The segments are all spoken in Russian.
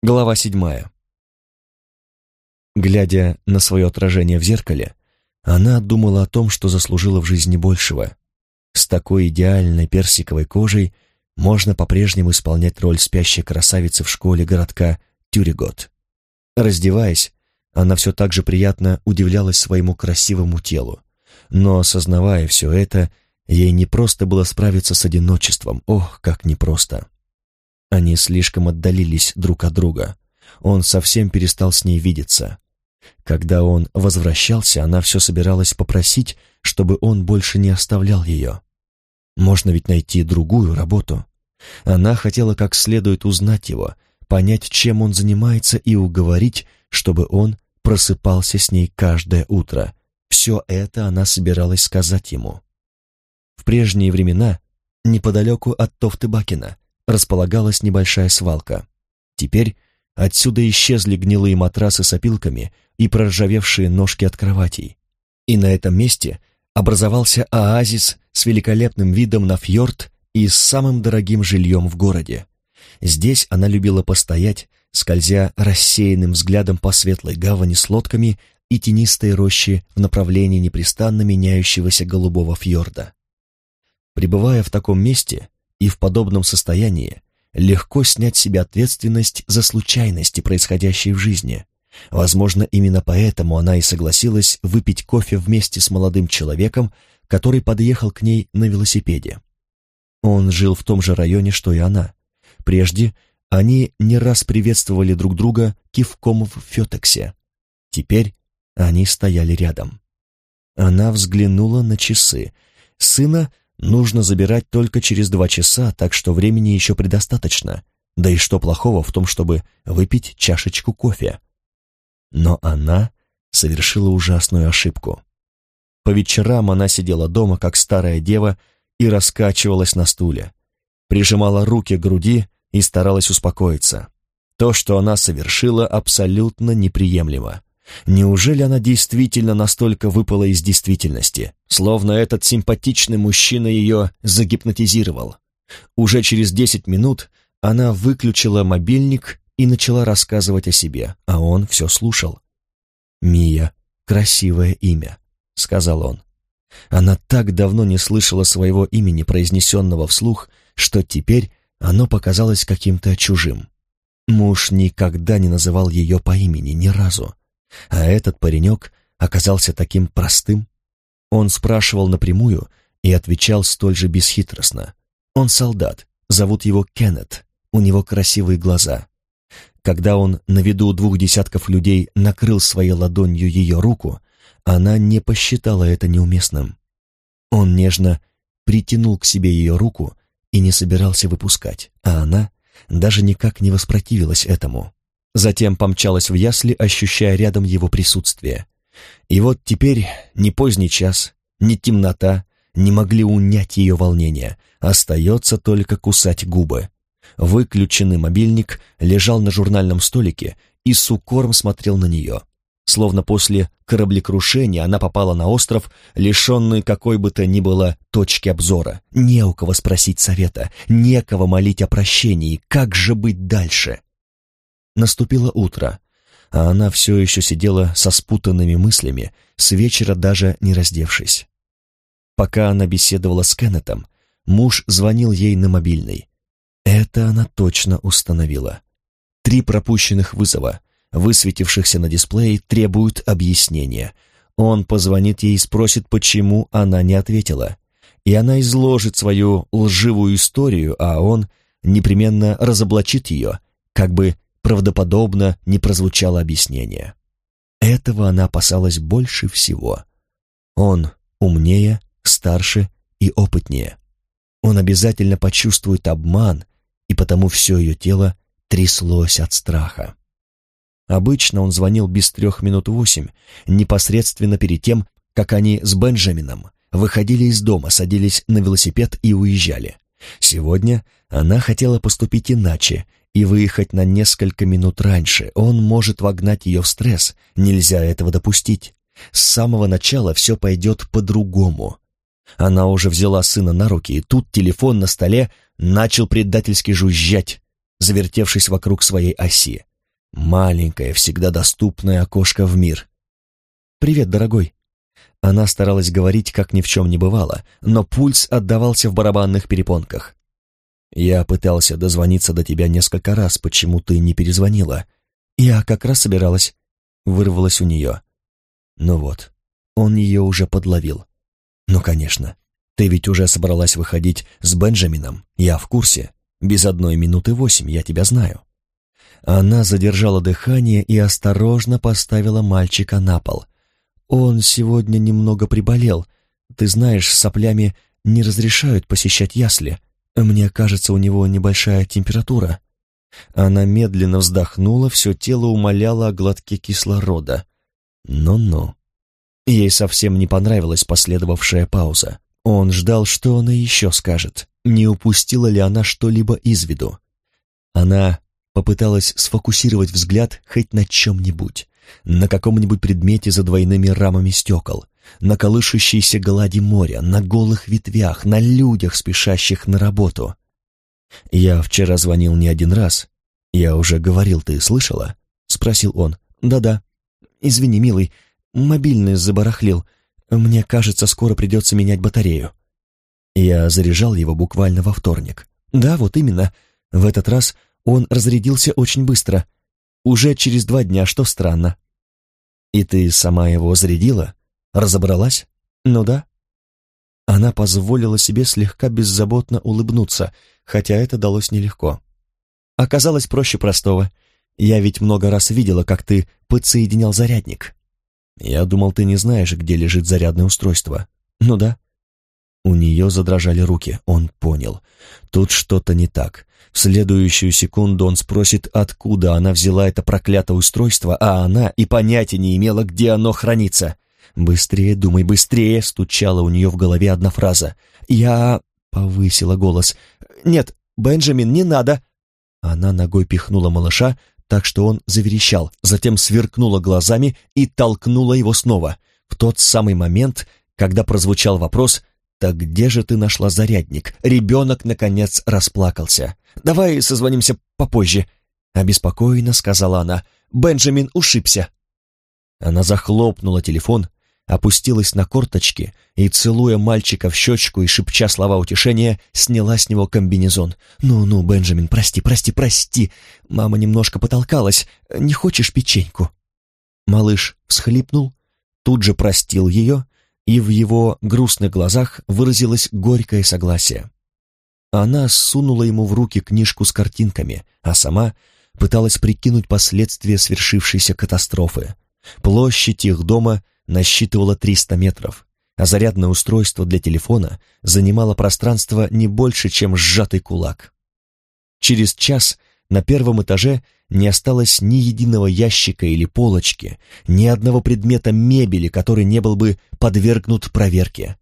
Глава седьмая. Глядя на свое отражение в зеркале, она думала о том, что заслужила в жизни большего. С такой идеальной персиковой кожей можно по-прежнему исполнять роль спящей красавицы в школе городка Тюригот. Раздеваясь, она все так же приятно удивлялась своему красивому телу. Но, осознавая все это, ей не просто было справиться с одиночеством, ох, как непросто. Они слишком отдалились друг от друга. Он совсем перестал с ней видеться. Когда он возвращался, она все собиралась попросить, чтобы он больше не оставлял ее. Можно ведь найти другую работу. Она хотела как следует узнать его, понять, чем он занимается, и уговорить, чтобы он просыпался с ней каждое утро. Все это она собиралась сказать ему. В прежние времена, неподалеку от Тофты-Бакина, располагалась небольшая свалка. Теперь отсюда исчезли гнилые матрасы с опилками и проржавевшие ножки от кроватей. И на этом месте образовался оазис с великолепным видом на фьорд и с самым дорогим жильем в городе. Здесь она любила постоять, скользя рассеянным взглядом по светлой гавани с лодками и тенистой рощи в направлении непрестанно меняющегося голубого фьорда. Пребывая в таком месте, и в подобном состоянии легко снять с себя ответственность за случайности, происходящие в жизни. Возможно, именно поэтому она и согласилась выпить кофе вместе с молодым человеком, который подъехал к ней на велосипеде. Он жил в том же районе, что и она. Прежде они не раз приветствовали друг друга кивком в Фетексе. Теперь они стояли рядом. Она взглянула на часы. Сына Нужно забирать только через два часа, так что времени еще предостаточно. Да и что плохого в том, чтобы выпить чашечку кофе? Но она совершила ужасную ошибку. По вечерам она сидела дома, как старая дева, и раскачивалась на стуле. Прижимала руки к груди и старалась успокоиться. То, что она совершила, абсолютно неприемлемо. Неужели она действительно настолько выпала из действительности, словно этот симпатичный мужчина ее загипнотизировал? Уже через десять минут она выключила мобильник и начала рассказывать о себе, а он все слушал. «Мия — красивое имя», — сказал он. Она так давно не слышала своего имени, произнесенного вслух, что теперь оно показалось каким-то чужим. Муж никогда не называл ее по имени ни разу. А этот паренек оказался таким простым. Он спрашивал напрямую и отвечал столь же бесхитростно. Он солдат, зовут его Кеннет, у него красивые глаза. Когда он на виду двух десятков людей накрыл своей ладонью ее руку, она не посчитала это неуместным. Он нежно притянул к себе ее руку и не собирался выпускать, а она даже никак не воспротивилась этому. Затем помчалась в ясли, ощущая рядом его присутствие. И вот теперь ни поздний час, ни темнота не могли унять ее волнение, остается только кусать губы. Выключенный мобильник лежал на журнальном столике и с укором смотрел на нее. Словно после кораблекрушения она попала на остров, лишенный какой бы то ни было точки обзора. Не у кого спросить совета, некого молить о прощении, как же быть дальше? Наступило утро, а она все еще сидела со спутанными мыслями, с вечера даже не раздевшись. Пока она беседовала с Кеннетом, муж звонил ей на мобильный. Это она точно установила. Три пропущенных вызова, высветившихся на дисплее, требуют объяснения. Он позвонит ей и спросит, почему она не ответила. И она изложит свою лживую историю, а он непременно разоблачит ее, как бы правдоподобно не прозвучало объяснение. Этого она опасалась больше всего. Он умнее, старше и опытнее. Он обязательно почувствует обман, и потому все ее тело тряслось от страха. Обычно он звонил без трех минут восемь, непосредственно перед тем, как они с Бенджамином выходили из дома, садились на велосипед и уезжали. Сегодня она хотела поступить иначе и выехать на несколько минут раньше. Он может вогнать ее в стресс, нельзя этого допустить. С самого начала все пойдет по-другому. Она уже взяла сына на руки, и тут телефон на столе начал предательски жужжать, завертевшись вокруг своей оси. Маленькое, всегда доступное окошко в мир. «Привет, дорогой». Она старалась говорить, как ни в чем не бывало, но пульс отдавался в барабанных перепонках. «Я пытался дозвониться до тебя несколько раз, почему ты не перезвонила?» «Я как раз собиралась», — вырвалась у нее. Ну вот, он ее уже подловил. «Ну, конечно, ты ведь уже собралась выходить с Бенджамином, я в курсе. Без одной минуты восемь, я тебя знаю». Она задержала дыхание и осторожно поставила мальчика на пол. «Он сегодня немного приболел. Ты знаешь, соплями не разрешают посещать ясли. Мне кажется, у него небольшая температура». Она медленно вздохнула, все тело умоляло о глотке кислорода. «Ну-ну». Ей совсем не понравилась последовавшая пауза. Он ждал, что она еще скажет. Не упустила ли она что-либо из виду? Она попыталась сфокусировать взгляд хоть на чем-нибудь, на каком-нибудь предмете за двойными рамами стекол, на колышущейся глади моря, на голых ветвях, на людях, спешащих на работу. «Я вчера звонил не один раз. Я уже говорил, ты слышала?» — спросил он. «Да-да. Извини, милый, мобильный забарахлил. Мне кажется, скоро придется менять батарею». Я заряжал его буквально во вторник. «Да, вот именно. В этот раз он разрядился очень быстро. Уже через два дня, что странно. И ты сама его зарядила? Разобралась? Ну да. Она позволила себе слегка беззаботно улыбнуться, хотя это далось нелегко. Оказалось проще простого. Я ведь много раз видела, как ты подсоединял зарядник. Я думал, ты не знаешь, где лежит зарядное устройство. Ну да. У нее задрожали руки, он понял. Тут что-то не так. В следующую секунду он спросит, откуда она взяла это проклятое устройство, а она и понятия не имела, где оно хранится. «Быстрее, думай, быстрее!» — стучала у нее в голове одна фраза. «Я...» — повысила голос. «Нет, Бенджамин, не надо!» Она ногой пихнула малыша, так что он заверещал, затем сверкнула глазами и толкнула его снова. В тот самый момент, когда прозвучал вопрос «Так где же ты нашла зарядник?» Ребенок, наконец, расплакался. «Давай созвонимся попозже», — обеспокоенно сказала она. «Бенджамин ушибся». Она захлопнула телефон, опустилась на корточки и, целуя мальчика в щечку и шепча слова утешения, сняла с него комбинезон. «Ну-ну, Бенджамин, прости, прости, прости. Мама немножко потолкалась. Не хочешь печеньку?» Малыш всхлипнул, тут же простил ее и в его грустных глазах выразилось горькое согласие. Она сунула ему в руки книжку с картинками, а сама пыталась прикинуть последствия свершившейся катастрофы. Площадь их дома насчитывала 300 метров, а зарядное устройство для телефона занимало пространство не больше, чем сжатый кулак. Через час на первом этаже не осталось ни единого ящика или полочки, ни одного предмета мебели, который не был бы подвергнут проверке.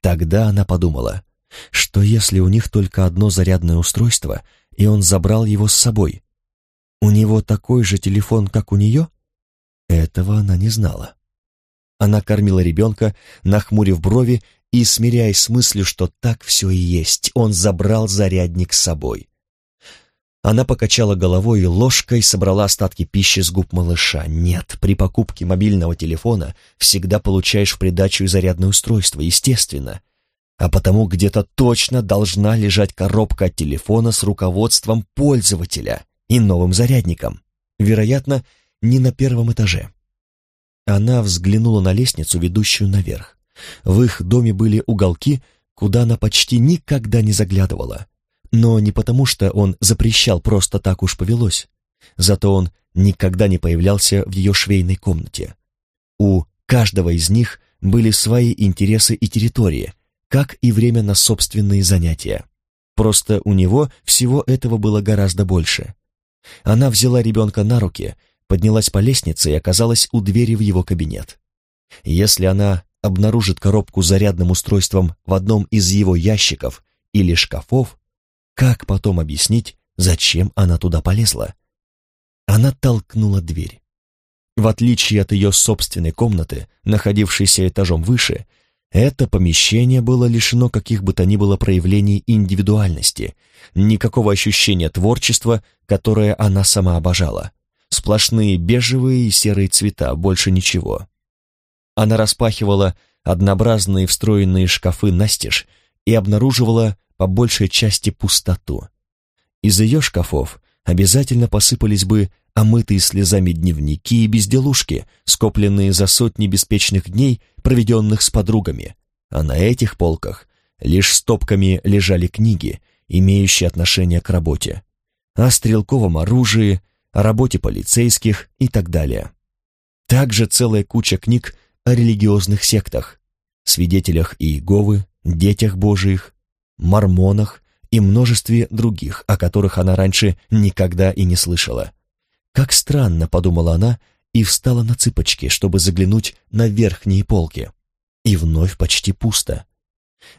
Тогда она подумала, что если у них только одно зарядное устройство, и он забрал его с собой, у него такой же телефон, как у нее? Этого она не знала. Она кормила ребенка, нахмурив брови и смиряясь с мыслью, что так все и есть, он забрал зарядник с собой. Она покачала головой и ложкой собрала остатки пищи с губ малыша. Нет, при покупке мобильного телефона всегда получаешь в придачу и зарядное устройство, естественно. А потому где-то точно должна лежать коробка от телефона с руководством пользователя и новым зарядником. Вероятно, не на первом этаже. Она взглянула на лестницу, ведущую наверх. В их доме были уголки, куда она почти никогда не заглядывала но не потому, что он запрещал, просто так уж повелось. Зато он никогда не появлялся в ее швейной комнате. У каждого из них были свои интересы и территории, как и время на собственные занятия. Просто у него всего этого было гораздо больше. Она взяла ребенка на руки, поднялась по лестнице и оказалась у двери в его кабинет. Если она обнаружит коробку с зарядным устройством в одном из его ящиков или шкафов, как потом объяснить, зачем она туда полезла? Она толкнула дверь. В отличие от ее собственной комнаты, находившейся этажом выше, это помещение было лишено каких бы то ни было проявлений индивидуальности, никакого ощущения творчества, которое она сама обожала. Сплошные бежевые и серые цвета, больше ничего. Она распахивала однообразные встроенные шкафы настежь и обнаруживала по большей части пустоту. Из ее шкафов обязательно посыпались бы омытые слезами дневники и безделушки, скопленные за сотни беспечных дней, проведенных с подругами, а на этих полках лишь стопками лежали книги, имеющие отношение к работе, о стрелковом оружии, о работе полицейских и так далее. Также целая куча книг о религиозных сектах, свидетелях Иеговы, детях Божиих, мормонах и множестве других, о которых она раньше никогда и не слышала. Как странно, подумала она, и встала на цыпочки, чтобы заглянуть на верхние полки. И вновь почти пусто.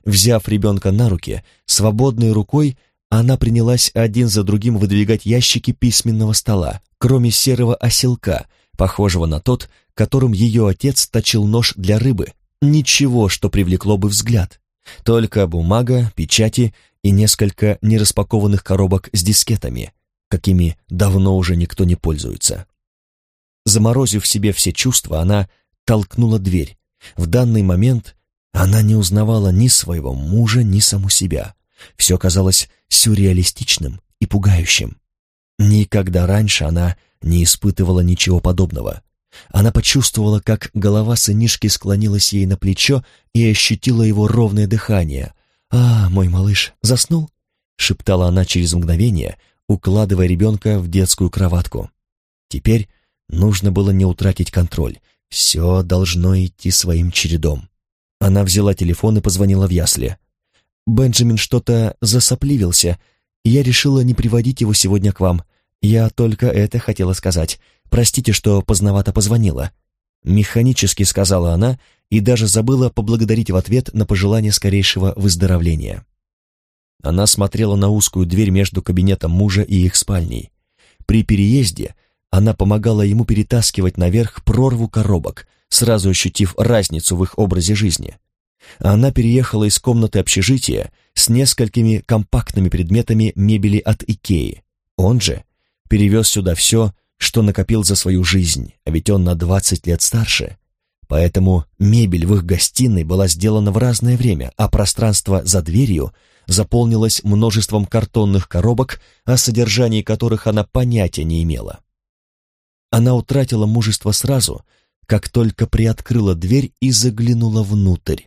Взяв ребенка на руки, свободной рукой она принялась один за другим выдвигать ящики письменного стола, кроме серого оселка, похожего на тот, которым ее отец точил нож для рыбы. Ничего, что привлекло бы взгляд. Только бумага, печати и несколько нераспакованных коробок с дискетами, какими давно уже никто не пользуется. Заморозив себе все чувства, она толкнула дверь. В данный момент она не узнавала ни своего мужа, ни саму себя. Все казалось сюрреалистичным и пугающим. Никогда раньше она не испытывала ничего подобного. Она почувствовала, как голова сынишки склонилась ей на плечо и ощутила его ровное дыхание. «А, мой малыш, заснул?» — шептала она через мгновение, укладывая ребенка в детскую кроватку. Теперь нужно было не утратить контроль. Все должно идти своим чередом. Она взяла телефон и позвонила в ясли. Бенджамин что-то засопливился, я решила не приводить его сегодня к вам. Я только это хотела сказать. Простите, что поздновато позвонила». Механически сказала она и даже забыла поблагодарить в ответ на пожелание скорейшего выздоровления. Она смотрела на узкую дверь между кабинетом мужа и их спальней. При переезде она помогала ему перетаскивать наверх прорву коробок, сразу ощутив разницу в их образе жизни. Она переехала из комнаты общежития с несколькими компактными предметами мебели от Икеи. Он же перевез сюда все, что накопил за свою жизнь, а ведь он на 20 лет старше. Поэтому мебель в их гостиной была сделана в разное время, а пространство за дверью заполнилось множеством картонных коробок, о содержании которых она понятия не имела. Она утратила мужество сразу, как только приоткрыла дверь и заглянула внутрь.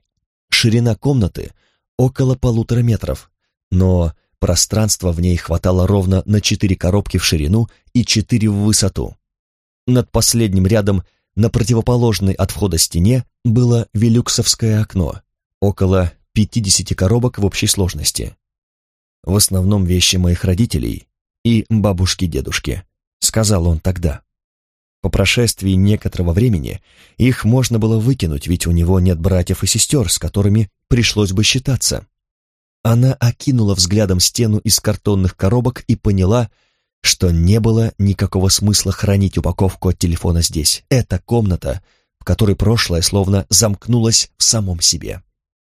Ширина комнаты около полутора метров, но пространства в ней хватало ровно на четыре коробки в ширину и четыре в высоту. Над последним рядом на противоположной от входа стене было велюксовское окно, около 50 коробок в общей сложности. В основном вещи моих родителей и бабушки-дедушки, сказал он тогда. По прошествии некоторого времени их можно было выкинуть, ведь у него нет братьев и сестер, с которыми пришлось бы считаться. Она окинула взглядом стену из картонных коробок и поняла, что не было никакого смысла хранить упаковку от телефона здесь. Это комната, в которой прошлое словно замкнулось в самом себе.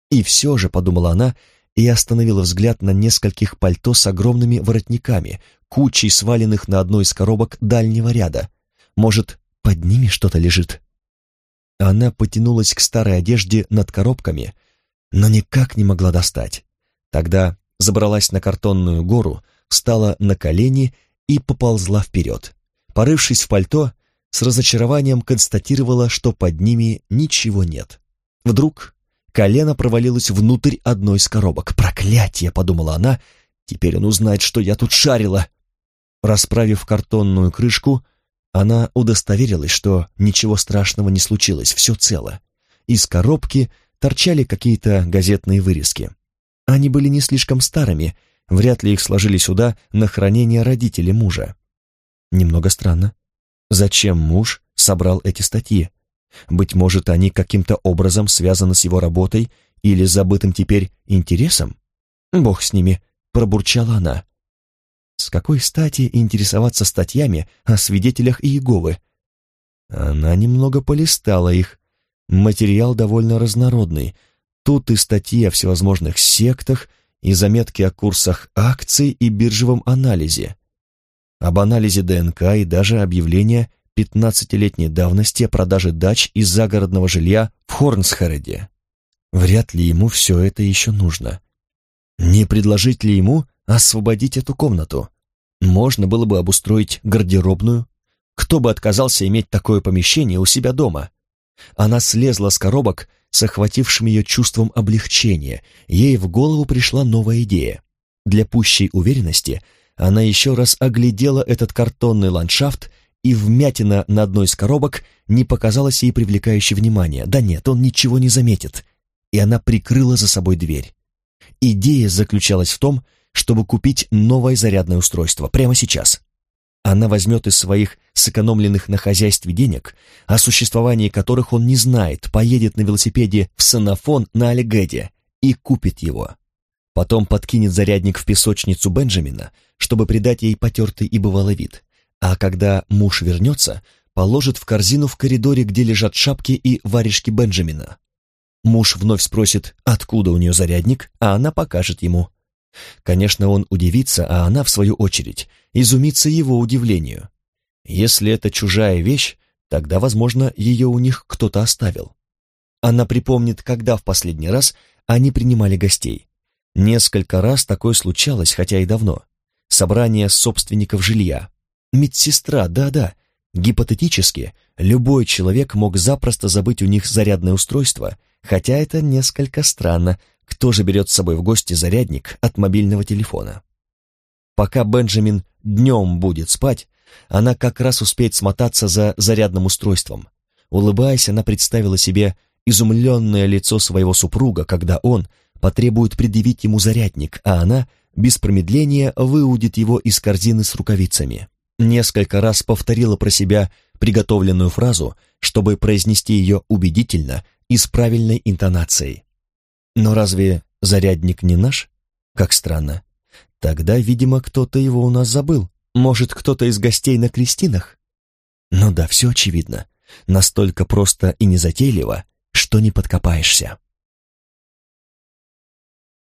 И все же, подумала она, и остановила взгляд на нескольких пальто с огромными воротниками, кучей сваленных на одной из коробок дальнего ряда, может, под ними что-то лежит? Она потянулась к старой одежде над коробками, но никак не могла достать. Тогда забралась на картонную гору, встала на колени и поползла вперед. Порывшись в пальто, с разочарованием констатировала, что под ними ничего нет. Вдруг колено провалилось внутрь одной из коробок. «Проклятие!» — подумала она. «Теперь он узнает, что я тут шарила!» Расправив картонную крышку, она удостоверилась, что ничего страшного не случилось, все цело. Из коробки торчали какие-то газетные вырезки. Они были не слишком старыми, вряд ли их сложили сюда на хранение родители мужа. Немного странно. Зачем муж собрал эти статьи? Быть может, они каким-то образом связаны с его работой или забытым теперь интересом? Бог с ними, пробурчала она. С какой стати интересоваться статьями о свидетелях Иеговы? Она немного полистала их. Материал довольно разнородный. Тут и статьи о всевозможных сектах, и заметки о курсах акций и биржевом анализе. об анализе ДНК и даже объявление 15-летней давности о продаже дач из загородного жилья в Хорнсхереде. Вряд ли ему все это еще нужно. Не предложить ли ему освободить эту комнату? Можно было бы обустроить гардеробную. Кто бы отказался иметь такое помещение у себя дома? Она слезла с коробок с охватившим ее чувством облегчения. Ей в голову пришла новая идея. Для пущей уверенности она еще раз оглядела этот картонный ландшафт, и вмятина на одной из коробок не показалась ей привлекающей внимания. Да нет, он ничего не заметит. И она прикрыла за собой дверь. Идея заключалась в том, чтобы купить новое зарядное устройство прямо сейчас. Она возьмет из своих сэкономленных на хозяйстве денег, о существовании которых он не знает, поедет на велосипеде в Санафон на Алигеде и купит его. Потом подкинет зарядник в песочницу Бенджамина, чтобы придать ей потертый и бывалый вид. А когда муж вернется, положит в корзину в коридоре, где лежат шапки и варежки Бенджамина. Муж вновь спросит, откуда у нее зарядник, а она покажет ему. Конечно, он удивится, а она, в свою очередь, изумится его удивлению. Если это чужая вещь, тогда, возможно, ее у них кто-то оставил. Она припомнит, когда в последний раз они принимали гостей. Несколько раз такое случалось, хотя и давно. Собрание собственников жилья. Медсестра, да-да. Гипотетически, любой человек мог запросто забыть у них зарядное устройство, хотя это несколько странно, кто же берет с собой в гости зарядник от мобильного телефона. Пока Бенджамин днем будет спать, она как раз успеет смотаться за зарядным устройством. Улыбаясь, она представила себе изумленное лицо своего супруга, когда он потребует предъявить ему зарядник, а она без промедления выудит его из корзины с рукавицами. Несколько раз повторила про себя приготовленную фразу, чтобы произнести ее убедительно и с правильной интонацией. Но разве зарядник не наш? Как странно. Тогда, видимо, кто-то его у нас забыл. Может, кто-то из гостей на крестинах? Ну да, все очевидно. Настолько просто и незатейливо, что не подкопаешься.